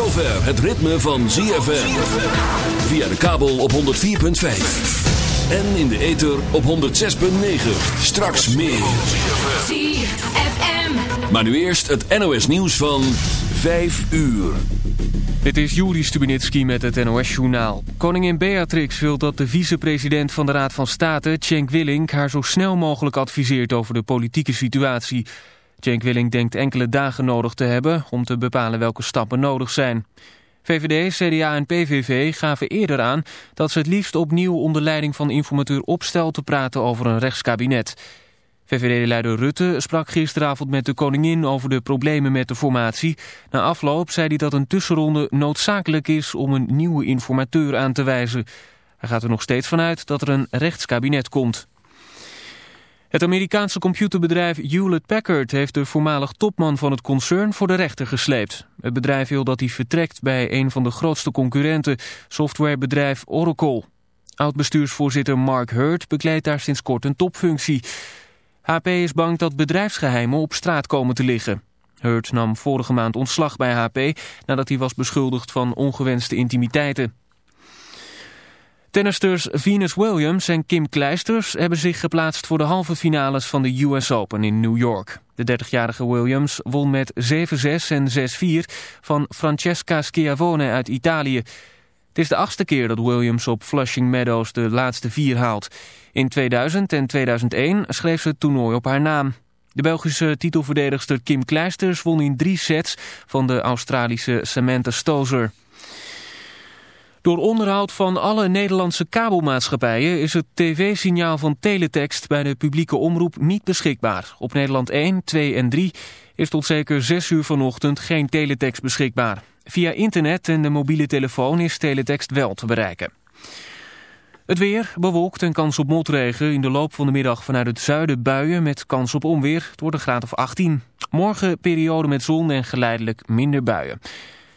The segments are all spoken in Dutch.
het ritme van ZFM. Via de kabel op 104.5. En in de ether op 106.9. Straks meer. ZFM. Maar nu eerst het NOS nieuws van 5 uur. Dit is Juri Stubenitski met het NOS-journaal. Koningin Beatrix wil dat de vicepresident van de Raad van State, Cenk Willink, haar zo snel mogelijk adviseert over de politieke situatie. Cenk Willink denkt enkele dagen nodig te hebben om te bepalen welke stappen nodig zijn. VVD, CDA en PVV gaven eerder aan dat ze het liefst opnieuw onder leiding van informateur Opstel te praten over een rechtskabinet. VVD-leider Rutte sprak gisteravond met de koningin over de problemen met de formatie. Na afloop zei hij dat een tussenronde noodzakelijk is om een nieuwe informateur aan te wijzen. Hij gaat er nog steeds vanuit dat er een rechtskabinet komt. Het Amerikaanse computerbedrijf Hewlett-Packard heeft de voormalig topman van het concern voor de rechter gesleept. Het bedrijf wil dat hij vertrekt bij een van de grootste concurrenten, softwarebedrijf Oracle. Oud-bestuursvoorzitter Mark Hurt bekleedt daar sinds kort een topfunctie. HP is bang dat bedrijfsgeheimen op straat komen te liggen. Hurt nam vorige maand ontslag bij HP nadat hij was beschuldigd van ongewenste intimiteiten. Tennisters Venus Williams en Kim Kleisters hebben zich geplaatst voor de halve finales van de US Open in New York. De 30-jarige Williams won met 7-6 en 6-4 van Francesca Schiavone uit Italië. Het is de achtste keer dat Williams op Flushing Meadows de laatste vier haalt. In 2000 en 2001 schreef ze het toernooi op haar naam. De Belgische titelverdedigster Kim Kleisters won in drie sets van de Australische Samantha Stozer. Door onderhoud van alle Nederlandse kabelmaatschappijen is het tv-signaal van teletext bij de publieke omroep niet beschikbaar. Op Nederland 1, 2 en 3 is tot zeker 6 uur vanochtend geen teletext beschikbaar. Via internet en de mobiele telefoon is teletext wel te bereiken. Het weer bewolkt en kans op motregen. In de loop van de middag vanuit het zuiden buien met kans op onweer. Het wordt een graad of 18. Morgen periode met zon en geleidelijk minder buien.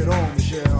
Get on, Michelle.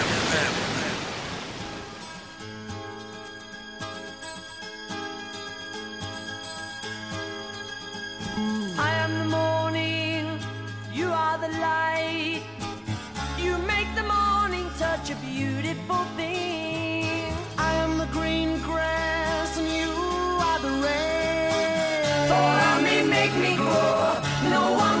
take me for. No one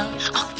I'll